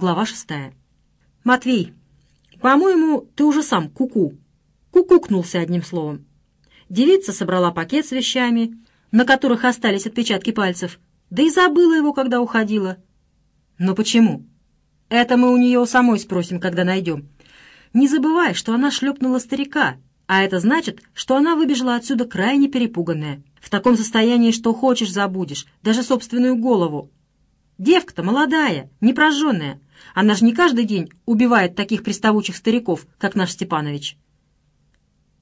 Глава шестая. «Матвей, по-моему, ты уже сам куку». Кукукнулся одним словом. Девица собрала пакет с вещами, на которых остались отпечатки пальцев, да и забыла его, когда уходила. Но почему? Это мы у нее самой спросим, когда найдем. Не забывай, что она шлепнула старика, а это значит, что она выбежала отсюда крайне перепуганная, в таком состоянии, что хочешь забудешь, даже собственную голову. Девка-то молодая, непрожженная. Она же не каждый день убивает таких приставучих стариков, как наш Степанович.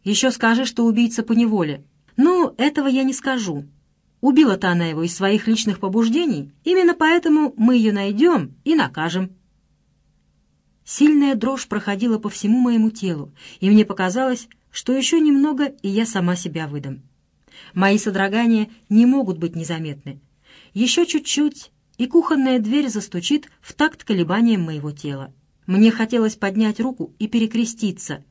Еще скажи, что убийца по неволе. Ну, этого я не скажу. Убила-то она его из своих личных побуждений, именно поэтому мы ее найдем и накажем. Сильная дрожь проходила по всему моему телу, и мне показалось, что еще немного, и я сама себя выдам. Мои содрогания не могут быть незаметны. Еще чуть-чуть, и кухонная дверь застучит в такт колебаниям моего тела. Мне хотелось поднять руку и перекреститься,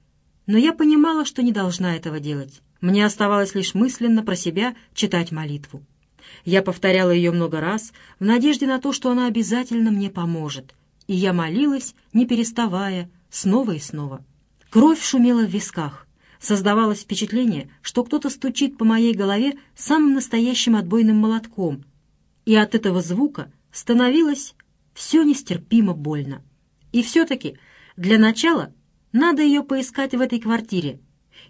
но я понимала, что не должна этого делать. Мне оставалось лишь мысленно про себя читать молитву. Я повторяла ее много раз в надежде на то, что она обязательно мне поможет, и я молилась, не переставая, снова и снова. Кровь шумела в висках. Создавалось впечатление, что кто-то стучит по моей голове самым настоящим отбойным молотком, и от этого звука становилось все нестерпимо больно. И все-таки для начала надо ее поискать в этой квартире.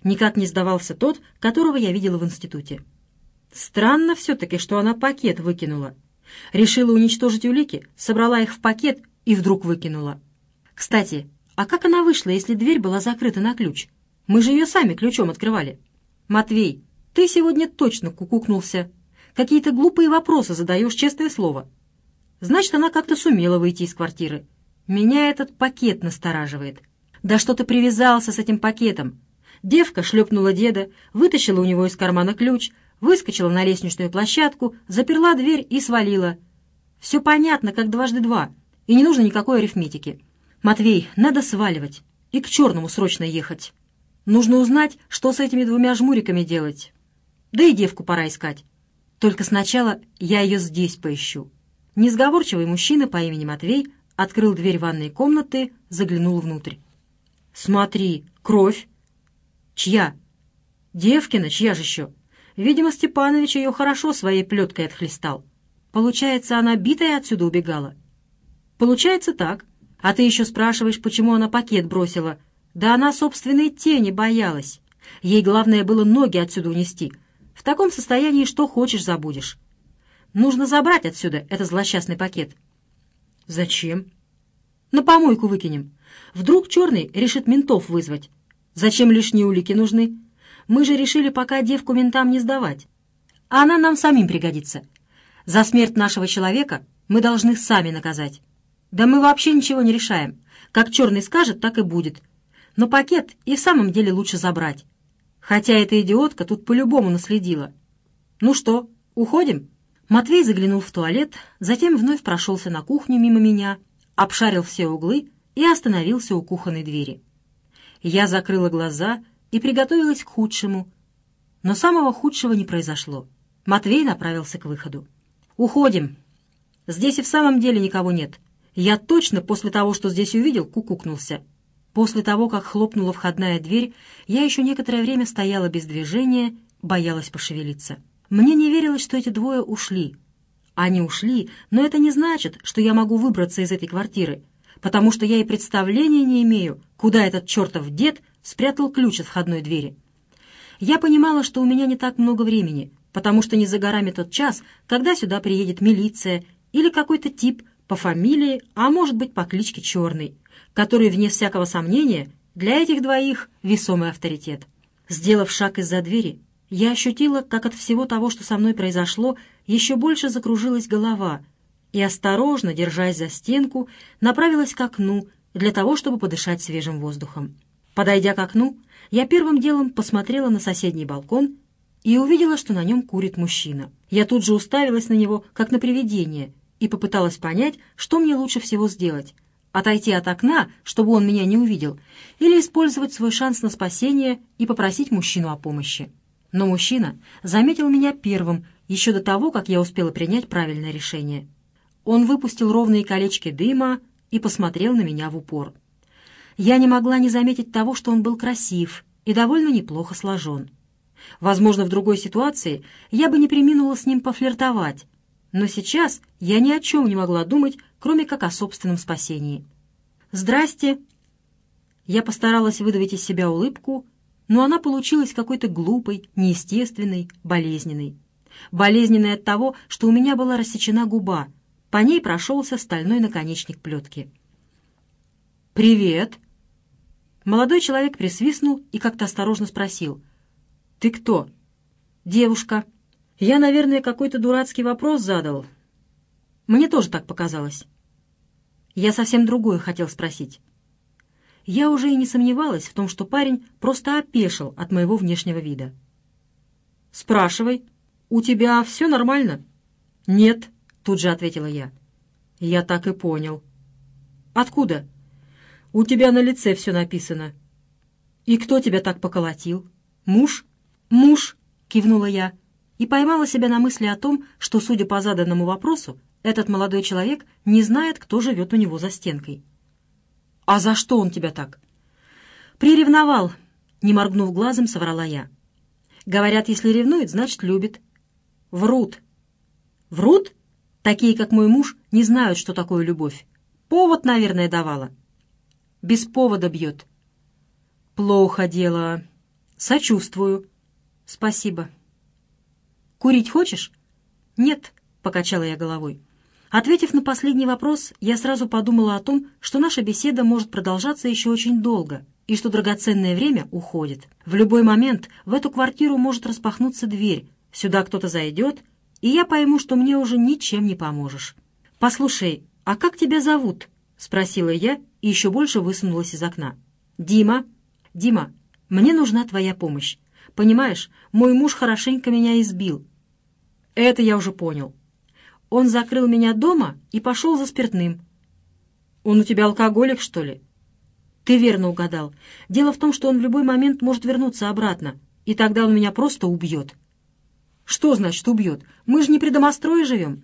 Никак не сдавался тот, которого я видела в институте. Странно все-таки, что она пакет выкинула. Решила уничтожить улики, собрала их в пакет и вдруг выкинула. Кстати, а как она вышла, если дверь была закрыта на ключ? Мы же ее сами ключом открывали. Матвей, ты сегодня точно кукукнулся. Какие-то глупые вопросы задаешь, честное слово. Значит, она как-то сумела выйти из квартиры. Меня этот пакет настораживает. Да что ты привязался с этим пакетом? Девка шлепнула деда, вытащила у него из кармана ключ, выскочила на лестничную площадку, заперла дверь и свалила. Все понятно, как дважды два, и не нужно никакой арифметики. Матвей, надо сваливать и к черному срочно ехать. Нужно узнать, что с этими двумя жмуриками делать. Да и девку пора искать. Только сначала я ее здесь поищу. Несговорчивый мужчина по имени Матвей открыл дверь ванной комнаты, заглянул внутрь. «Смотри, кровь!» «Чья?» «Девкина, чья же еще?» Видимо, Степанович ее хорошо своей плеткой отхлестал. Получается, она битая отсюда убегала? Получается так. А ты еще спрашиваешь, почему она пакет бросила. Да она собственной тени боялась. Ей главное было ноги отсюда унести. В таком состоянии что хочешь забудешь. Нужно забрать отсюда этот злосчастный пакет. Зачем? На помойку выкинем. Вдруг черный решит ментов вызвать. Зачем лишние улики нужны? Мы же решили пока девку ментам не сдавать. Она нам самим пригодится. За смерть нашего человека мы должны сами наказать. Да мы вообще ничего не решаем. Как черный скажет, так и будет. Но пакет и в самом деле лучше забрать. Хотя эта идиотка тут по-любому наследила. Ну что, уходим?» Матвей заглянул в туалет, затем вновь прошелся на кухню мимо меня, обшарил все углы и остановился у кухонной двери. Я закрыла глаза и приготовилась к худшему, но самого худшего не произошло. Матвей направился к выходу. «Уходим. Здесь и в самом деле никого нет. Я точно после того, что здесь увидел, кукукнулся. После того, как хлопнула входная дверь, я еще некоторое время стояла без движения, боялась пошевелиться». Мне не верилось, что эти двое ушли. Они ушли, но это не значит, что я могу выбраться из этой квартиры, потому что я и представления не имею, куда этот чертов дед спрятал ключ от входной двери. Я понимала, что у меня не так много времени, потому что не за горами тот час, когда сюда приедет милиция или какой-то тип по фамилии, а может быть по кличке Черный, который, вне всякого сомнения, для этих двоих весомый авторитет. Сделав шаг из-за двери, я ощутила, как от всего того, что со мной произошло, еще больше закружилась голова, и, осторожно, держась за стенку, направилась к окну для того, чтобы подышать свежим воздухом. Подойдя к окну, я первым делом посмотрела на соседний балкон и увидела, что на нем курит мужчина. Я тут же уставилась на него, как на привидение, и попыталась понять, что мне лучше всего сделать — отойти от окна, чтобы он меня не увидел, или использовать свой шанс на спасение и попросить мужчину о помощи. Но мужчина заметил меня первым, еще до того, как я успела принять правильное решение. Он выпустил ровные колечки дыма и посмотрел на меня в упор. Я не могла не заметить того, что он был красив и довольно неплохо сложен. Возможно, в другой ситуации я бы не приминула с ним пофлиртовать, но сейчас я ни о чем не могла думать, кроме как о собственном спасении. «Здрасте!» Я постаралась выдавить из себя улыбку, но она получилась какой-то глупой, неестественной, болезненной. Болезненной от того, что у меня была рассечена губа, по ней прошелся стальной наконечник плетки. «Привет!» Молодой человек присвистнул и как-то осторожно спросил. «Ты кто?» «Девушка». «Я, наверное, какой-то дурацкий вопрос задал. Мне тоже так показалось». Я совсем другое хотел спросить. Я уже и не сомневалась в том, что парень просто опешил от моего внешнего вида. «Спрашивай, у тебя все нормально?» «Нет», — тут же ответила я. «Я так и понял». «Откуда?» «У тебя на лице все написано». «И кто тебя так поколотил? Муж?» «Муж», — кивнула я, и поймала себя на мысли о том, что, судя по заданному вопросу, этот молодой человек не знает, кто живет у него за стенкой. «А за что он тебя так?» «Приревновал», — не моргнув глазом, соврала я. «Говорят, если ревнует, значит, любит». «Врут». «Врут? Такие, как мой муж, не знают, что такое любовь. Повод, наверное, давала». «Без повода бьет». «Плохо дело. Сочувствую». «Спасибо». «Курить хочешь?» «Нет», — покачала я головой. Ответив на последний вопрос, я сразу подумала о том, что наша беседа может продолжаться еще очень долго, и что драгоценное время уходит. В любой момент в эту квартиру может распахнуться дверь, сюда кто-то зайдет, и я пойму, что мне уже ничем не поможешь. «Послушай, а как тебя зовут?» — спросила я и еще больше высунулась из окна. «Дима». «Дима, мне нужна твоя помощь. Понимаешь, мой муж хорошенько меня избил». «Это я уже понял. Он закрыл меня дома и пошел за спиртным. Он у тебя алкоголик, что ли? Ты верно угадал. Дело в том, что он в любой момент может вернуться обратно, и тогда он меня просто убьет. Что значит убьет? Мы же не при домострое живем.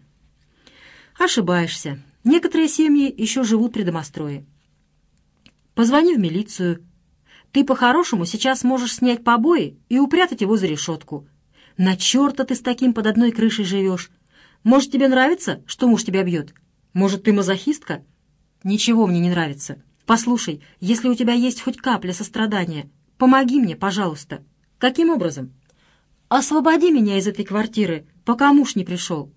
Ошибаешься. Некоторые семьи еще живут при домострое. Позвони в милицию. Ты по-хорошему сейчас можешь снять побои и упрятать его за решетку. На черта ты с таким под одной крышей живешь. Может, тебе нравится, что муж тебя бьет? Может, ты мазохистка? Ничего мне не нравится. Послушай, если у тебя есть хоть капля сострадания, помоги мне, пожалуйста. Каким образом? Освободи меня из этой квартиры, пока муж не пришел.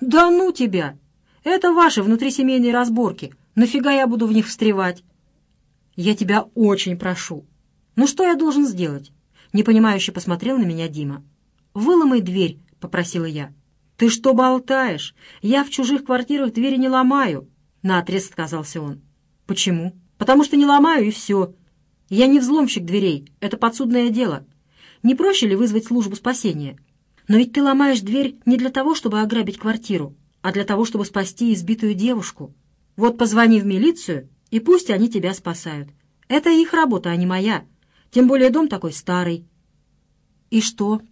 Да ну тебя! Это ваши внутрисемейные разборки. Нафига я буду в них встревать? Я тебя очень прошу. Ну что я должен сделать? Непонимающе посмотрел на меня Дима. «Выломай дверь», — попросила я. «Ты что болтаешь? Я в чужих квартирах двери не ломаю!» Наотрез отказался он. «Почему?» «Потому что не ломаю, и все. Я не взломщик дверей, это подсудное дело. Не проще ли вызвать службу спасения? Но ведь ты ломаешь дверь не для того, чтобы ограбить квартиру, а для того, чтобы спасти избитую девушку. Вот позвони в милицию, и пусть они тебя спасают. Это их работа, а не моя. Тем более дом такой старый». «И что?»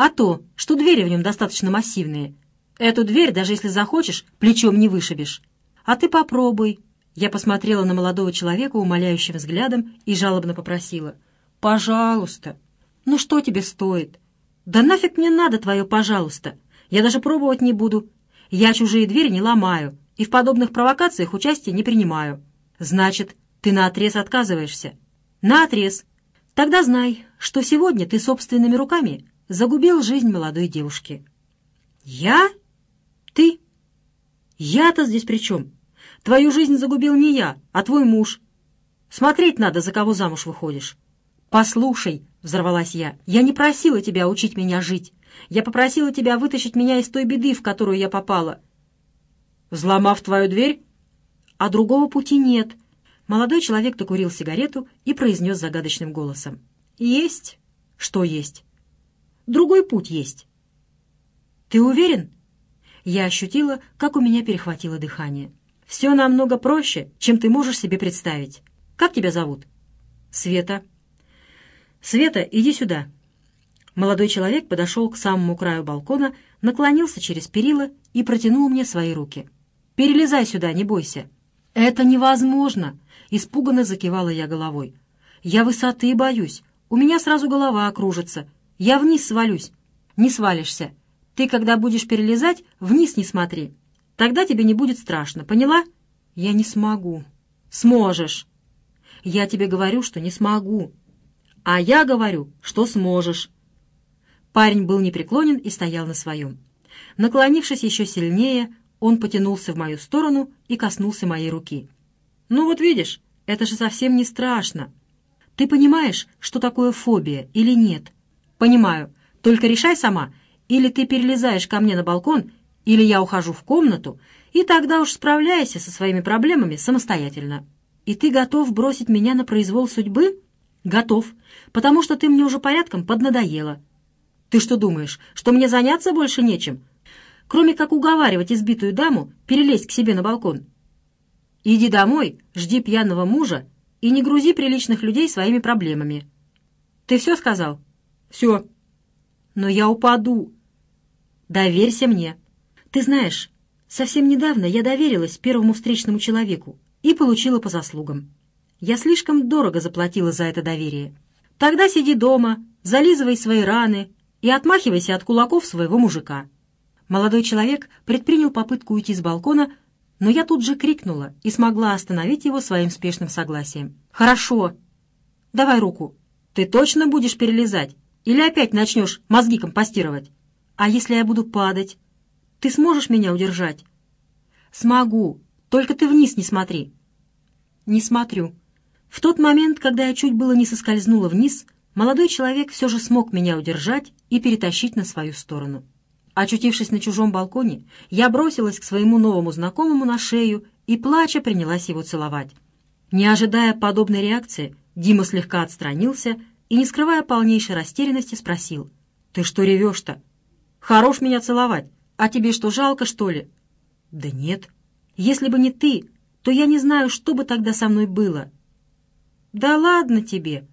А то, что двери в нем достаточно массивные. Эту дверь, даже если захочешь, плечом не вышибешь. А ты попробуй». Я посмотрела на молодого человека умоляющим взглядом и жалобно попросила. «Пожалуйста. Ну что тебе стоит? Да нафиг мне надо твое «пожалуйста». Я даже пробовать не буду. Я чужие двери не ломаю и в подобных провокациях участия не принимаю. Значит, ты наотрез отказываешься? Наотрез. Тогда знай, что сегодня ты собственными руками загубил жизнь молодой девушки. «Я? Ты? Я-то здесь при чем? Твою жизнь загубил не я, а твой муж. Смотреть надо, за кого замуж выходишь». «Послушай», — взорвалась я, — «я не просила тебя учить меня жить. Я попросила тебя вытащить меня из той беды, в которую я попала». «Взломав твою дверь?» «А другого пути нет». Молодой человек докурил сигарету и произнес загадочным голосом. «Есть». «Что есть?» Другой путь есть». «Ты уверен?» Я ощутила, как у меня перехватило дыхание. «Все намного проще, чем ты можешь себе представить. Как тебя зовут?» «Света». «Света, иди сюда». Молодой человек подошел к самому краю балкона, наклонился через перила и протянул мне свои руки. «Перелезай сюда, не бойся». «Это невозможно!» — испуганно закивала я головой. «Я высоты боюсь. У меня сразу голова окружится. Я вниз свалюсь». «Не свалишься. Ты, когда будешь перелезать, вниз не смотри. Тогда тебе не будет страшно, поняла?» «Я не смогу». «Сможешь». «Я тебе говорю, что не смогу». «А я говорю, что сможешь». Парень был непреклонен и стоял на своем. Наклонившись еще сильнее, он потянулся в мою сторону и коснулся моей руки. «Ну вот видишь, это же совсем не страшно. Ты понимаешь, что такое фобия или нет?» «Понимаю. Только решай сама. Или ты перелезаешь ко мне на балкон, или я ухожу в комнату, и тогда уж справляйся со своими проблемами самостоятельно. И ты готов бросить меня на произвол судьбы?» «Готов, потому что ты мне уже порядком поднадоела. Ты что думаешь, что мне заняться больше нечем? Кроме как уговаривать избитую даму перелезть к себе на балкон. Иди домой, жди пьяного мужа и не грузи приличных людей своими проблемами. Ты все сказал? Все. Но я упаду. Доверься мне. Ты знаешь, совсем недавно я доверилась первому встречному человеку и получила по заслугам. Я слишком дорого заплатила за это доверие. Тогда сиди дома, зализывай свои раны и отмахивайся от кулаков своего мужика. Молодой человек предпринял попытку уйти с балкона, но я тут же крикнула и смогла остановить его своим спешным согласием. «Хорошо. Давай руку. Ты точно будешь перелезать? Или опять начнешь мозги компостировать? А если я буду падать? Ты сможешь меня удержать?» «Смогу. Только ты вниз не смотри». «Не смотрю». В тот момент, когда я чуть было не соскользнула вниз, молодой человек все же смог меня удержать и перетащить на свою сторону. Очутившись на чужом балконе, я бросилась к своему новому знакомому на шею и, плача, принялась его целовать. Не ожидая подобной реакции, Дима слегка отстранился и, не скрывая полнейшей растерянности, спросил. «Ты что ревешь-то? Хорош меня целовать. А тебе что, жалко, что ли?» «Да нет. Если бы не ты, то я не знаю, что бы тогда со мной было». «Да ладно тебе!»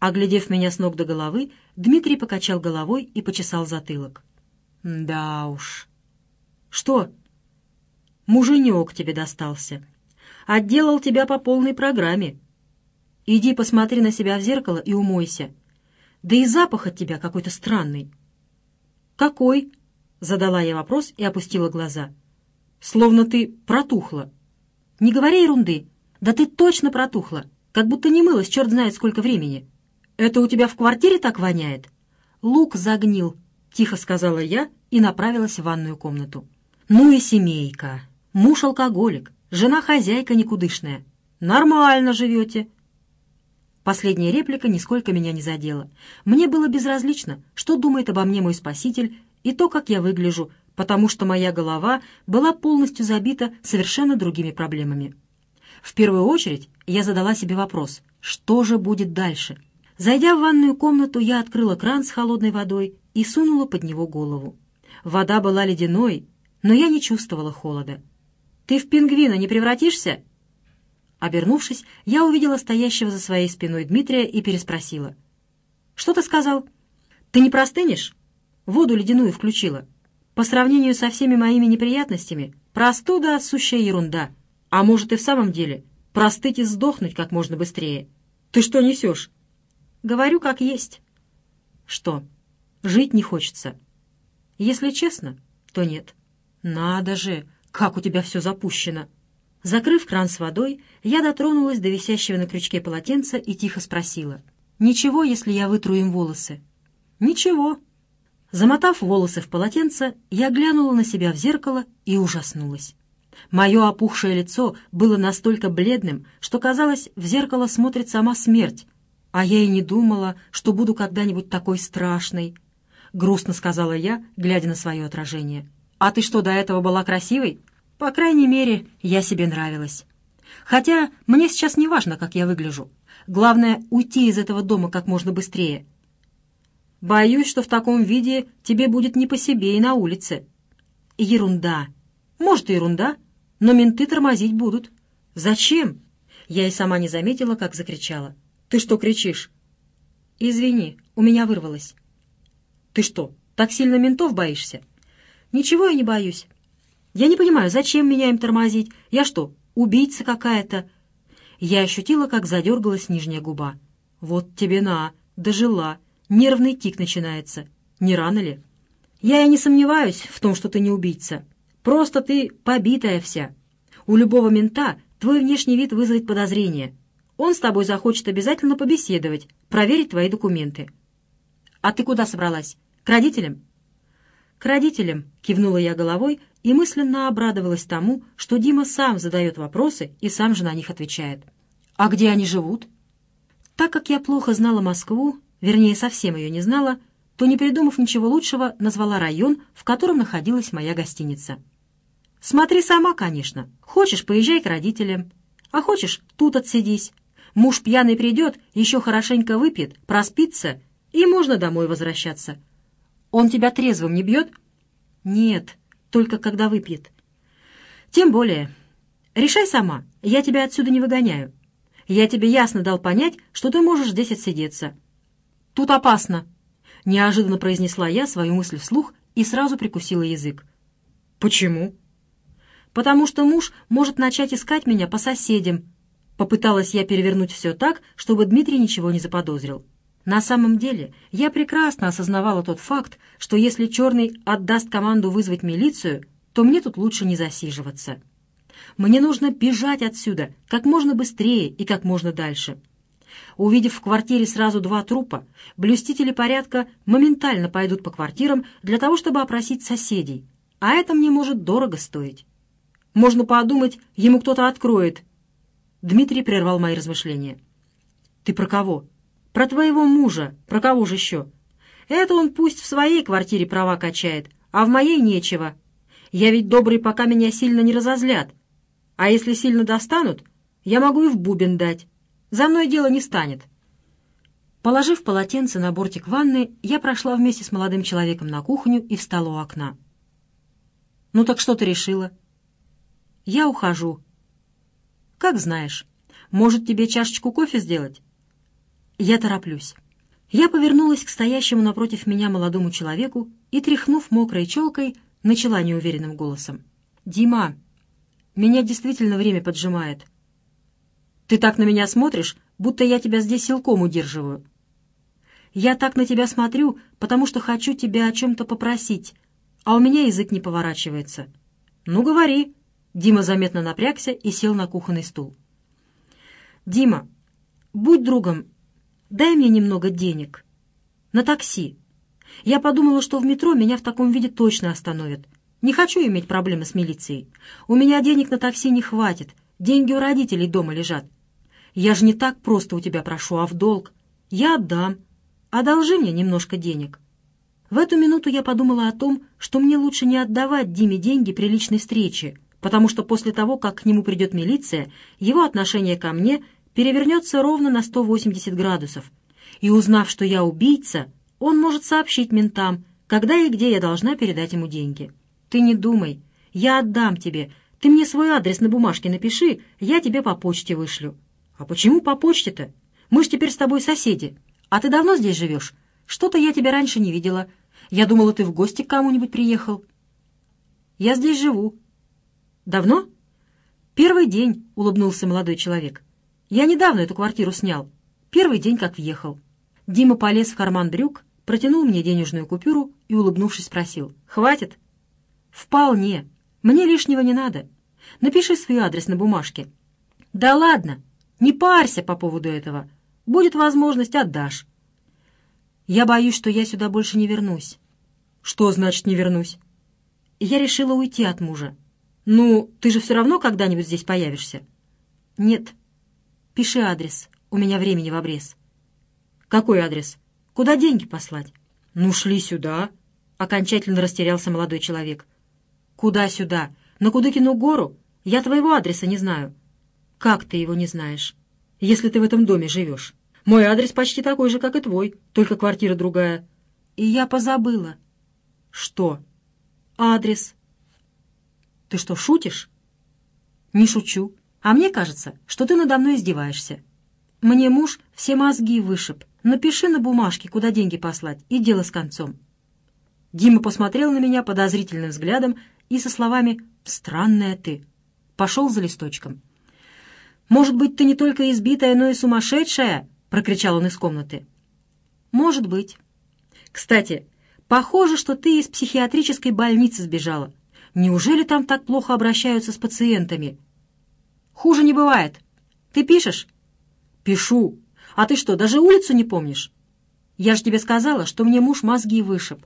Оглядев меня с ног до головы, Дмитрий покачал головой и почесал затылок. «Да уж». «Что?» «Муженек тебе достался. Отделал тебя по полной программе. Иди посмотри на себя в зеркало и умойся. Да и запах от тебя какой-то странный». «Какой?» — задала я вопрос и опустила глаза. «Словно ты протухла». «Не говори ерунды. Да ты точно протухла, как будто не мылась черт знает сколько времени». «Это у тебя в квартире так воняет?» «Лук загнил», — тихо сказала я и направилась в ванную комнату. «Ну и семейка. Муж алкоголик, жена хозяйка никудышная. Нормально живете». Последняя реплика нисколько меня не задела. Мне было безразлично, что думает обо мне мой спаситель и то, как я выгляжу, потому что моя голова была полностью забита совершенно другими проблемами. В первую очередь я задала себе вопрос, что же будет дальше — Зайдя в ванную комнату, я открыла кран с холодной водой и сунула под него голову. Вода была ледяной, но я не чувствовала холода. «Ты в пингвина не превратишься?» Обернувшись, я увидела стоящего за своей спиной Дмитрия и переспросила. «Что ты сказал? Ты не простынешь? Воду ледяную включила. По сравнению со всеми моими неприятностями, простуда — сущая ерунда. А может и в самом деле простыть и сдохнуть как можно быстрее. Ты что несешь?» Говорю, как есть. Что, жить не хочется? Если честно, то нет. Надо же, как у тебя все запущено. Закрыв кран с водой, я дотронулась до висящего на крючке полотенца и тихо спросила. «Ничего, если я вытру им волосы?» «Ничего». Замотав волосы в полотенце, я глянула на себя в зеркало и ужаснулась. Мое опухшее лицо было настолько бледным, что, казалось, в зеркало смотрит сама смерть, «А я и не думала, что буду когда-нибудь такой страшной», — грустно сказала я, глядя на свое отражение. «А ты что, до этого была красивой?» «По крайней мере, я себе нравилась. Хотя мне сейчас не важно, как я выгляжу. Главное — уйти из этого дома как можно быстрее. Боюсь, что в таком виде тебе будет не по себе и на улице». «Ерунда. Может, и ерунда, но менты тормозить будут». «Зачем?» Я и сама не заметила, как закричала. «Ты что кричишь?» «Извини, у меня вырвалось». «Ты что, так сильно ментов боишься?» «Ничего я не боюсь. Я не понимаю, зачем меня им тормозить? Я что, убийца какая-то. Я ощутила, как задергалась нижняя губа. Вот тебе на, дожила, нервный тик начинается. Не рано ли? Я и не сомневаюсь в том, что ты не убийца. Просто ты побитая вся. У любого мента твой внешний вид вызовет подозрение. Он с тобой захочет обязательно побеседовать, проверить твои документы. А ты куда собралась? К родителям? К родителям, кивнула я головой и мысленно обрадовалась тому, что Дима сам задает вопросы и сам же на них отвечает. А где они живут? Так как я плохо знала Москву, вернее, совсем ее не знала, то, не придумав ничего лучшего, назвала район, в котором находилась моя гостиница. «Смотри сама, конечно. Хочешь, поезжай к родителям. А хочешь, тут отсидись. Муж пьяный придет, еще хорошенько выпьет, проспится, и можно домой возвращаться. Он тебя трезвым не бьет?» «Нет, только когда выпьет». «Тем более. Решай сама, я тебя отсюда не выгоняю. Я тебе ясно дал понять, что ты можешь здесь отсидеться. Тут опасно». Неожиданно произнесла я свою мысль вслух и сразу прикусила язык. «Почему?» «Потому что муж может начать искать меня по соседям». Попыталась я перевернуть все так, чтобы Дмитрий ничего не заподозрил. На самом деле, я прекрасно осознавала тот факт, что если Черный отдаст команду вызвать милицию, то мне тут лучше не засиживаться. Мне нужно бежать отсюда как можно быстрее и как можно дальше. Увидев в квартире сразу два трупа, блюстители порядка моментально пойдут по квартирам для того, чтобы опросить соседей, а это мне может дорого стоить. Можно подумать, ему кто-то откроет. Дмитрий прервал мои размышления. «Ты про кого?» Про твоего мужа, про кого же еще? Это он пусть в своей квартире права качает, а в моей нечего. Я ведь добрый, пока меня сильно не разозлят. А если сильно достанут, я могу и в бубен дать. За мной дело не станет». Положив полотенце на бортик ванны, я прошла вместе с молодым человеком на кухню и встала у окна. «Ну так что ты решила?» «Я ухожу». «Как знаешь. Может, тебе чашечку кофе сделать?» Я тороплюсь. Я повернулась к стоящему напротив меня молодому человеку и, тряхнув мокрой челкой, начала неуверенным голосом. «Дима, меня действительно время поджимает. Ты так на меня смотришь, будто я тебя здесь силком удерживаю. Я так на тебя смотрю, потому что хочу тебя о чем-то попросить, а у меня язык не поворачивается. Ну, говори». Дима заметно напрягся и сел на кухонный стул. «Дима, будь другом дай мне немного денег. На такси. Я подумала, что в метро меня в таком виде точно остановят. Не хочу иметь проблемы с милицией. У меня денег на такси не хватит. Деньги у родителей дома лежат. Я же не так просто у тебя прошу, а в долг. Я отдам. Одолжи мне немножко денег. В эту минуту я подумала о том, что мне лучше не отдавать Диме деньги при личной встрече, потому что после того, как к нему придет милиция, его отношение ко мне перевернется ровно на 180 градусов. И узнав, что я убийца, он может сообщить ментам, когда и где я должна передать ему деньги. Ты не думай, я отдам тебе. Ты мне свой адрес на бумажке напиши, я тебе по почте вышлю. А почему по почте-то? Мы ж теперь с тобой соседи. А ты давно здесь живешь? Что-то я тебя раньше не видела. Я думала, ты в гости к кому-нибудь приехал. Я здесь живу. Давно? Первый день, улыбнулся молодой человек. Я недавно эту квартиру снял. Первый день, как въехал. Дима полез в карман брюк, протянул мне денежную купюру и, улыбнувшись, спросил. «Хватит?» «Вполне. Мне лишнего не надо. Напиши свой адрес на бумажке». «Да ладно. Не парься по поводу этого. Будет возможность, отдашь». «Я боюсь, что я сюда больше не вернусь». «Что значит не вернусь?» «Я решила уйти от мужа». «Ну, ты же все равно когда-нибудь здесь появишься?» «Нет, Пиши адрес. У меня времени в обрез». «Какой адрес? Куда деньги послать?» «Ну, шли сюда», — окончательно растерялся молодой человек. «Куда сюда? На Кудыкину гору? Я твоего адреса не знаю». «Как ты его не знаешь, если ты в этом доме живешь? Мой адрес почти такой же, как и твой, только квартира другая». «И я позабыла». «Что?» «Адрес». «Ты что, шутишь?» «Не шучу. А мне кажется, что ты надо мной издеваешься. Мне муж все мозги вышиб. Напиши на бумажке, куда деньги послать, и дело с концом». Дима посмотрел на меня подозрительным взглядом и со словами «Странная ты» пошел за листочком. Может быть, ты не только избитая, но и сумасшедшая?» — прокричал он из комнаты. «Может быть. Кстати, похоже, что ты из психиатрической больницы сбежала. Неужели там так плохо обращаются с пациентами?» «Хуже не бывает. Ты пишешь?» «Пишу. А ты что, даже улицу не помнишь?» «Я же тебе сказала, что мне муж мозги вышиб».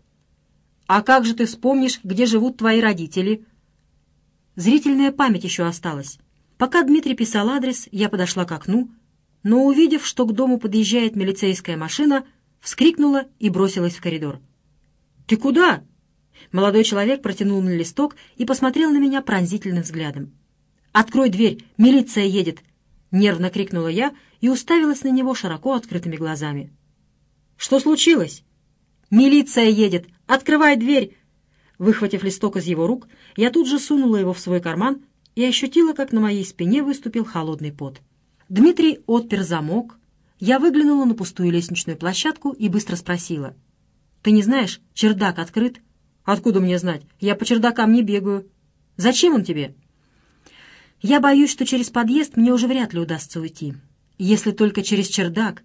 «А как же ты вспомнишь, где живут твои родители?» Зрительная память еще осталась. Пока Дмитрий писал адрес, я подошла к окну, но, увидев, что к дому подъезжает милицейская машина, вскрикнула и бросилась в коридор. «Ты куда?» Молодой человек протянул мне листок и посмотрел на меня пронзительным взглядом. «Открой дверь! Милиция едет!» Нервно крикнула я и уставилась на него широко открытыми глазами. «Что случилось?» «Милиция едет! Открывай дверь!» Выхватив листок из его рук, я тут же сунула его в свой карман и ощутила, как на моей спине выступил холодный пот. Дмитрий отпер замок. Я выглянула на пустую лестничную площадку и быстро спросила. «Ты не знаешь, чердак открыт?» «Откуда мне знать? Я по чердакам не бегаю». «Зачем он тебе?» «Я боюсь, что через подъезд мне уже вряд ли удастся уйти. Если только через чердак.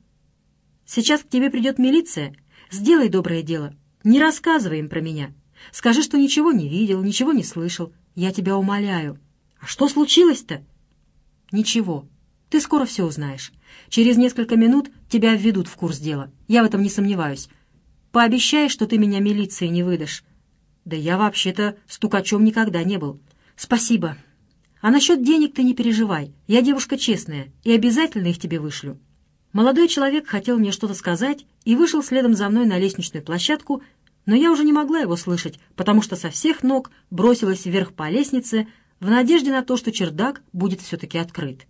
Сейчас к тебе придет милиция. Сделай доброе дело. Не рассказывай им про меня. Скажи, что ничего не видел, ничего не слышал. Я тебя умоляю». «А что случилось-то?» «Ничего. Ты скоро все узнаешь. Через несколько минут тебя введут в курс дела. Я в этом не сомневаюсь. Пообещай, что ты меня милиции не выдашь». «Да я вообще-то стукачом никогда не был». «Спасибо. А насчет денег ты не переживай. Я девушка честная и обязательно их тебе вышлю». Молодой человек хотел мне что-то сказать и вышел следом за мной на лестничную площадку, но я уже не могла его слышать, потому что со всех ног бросилась вверх по лестнице, в надежде на то, что чердак будет все-таки открыт.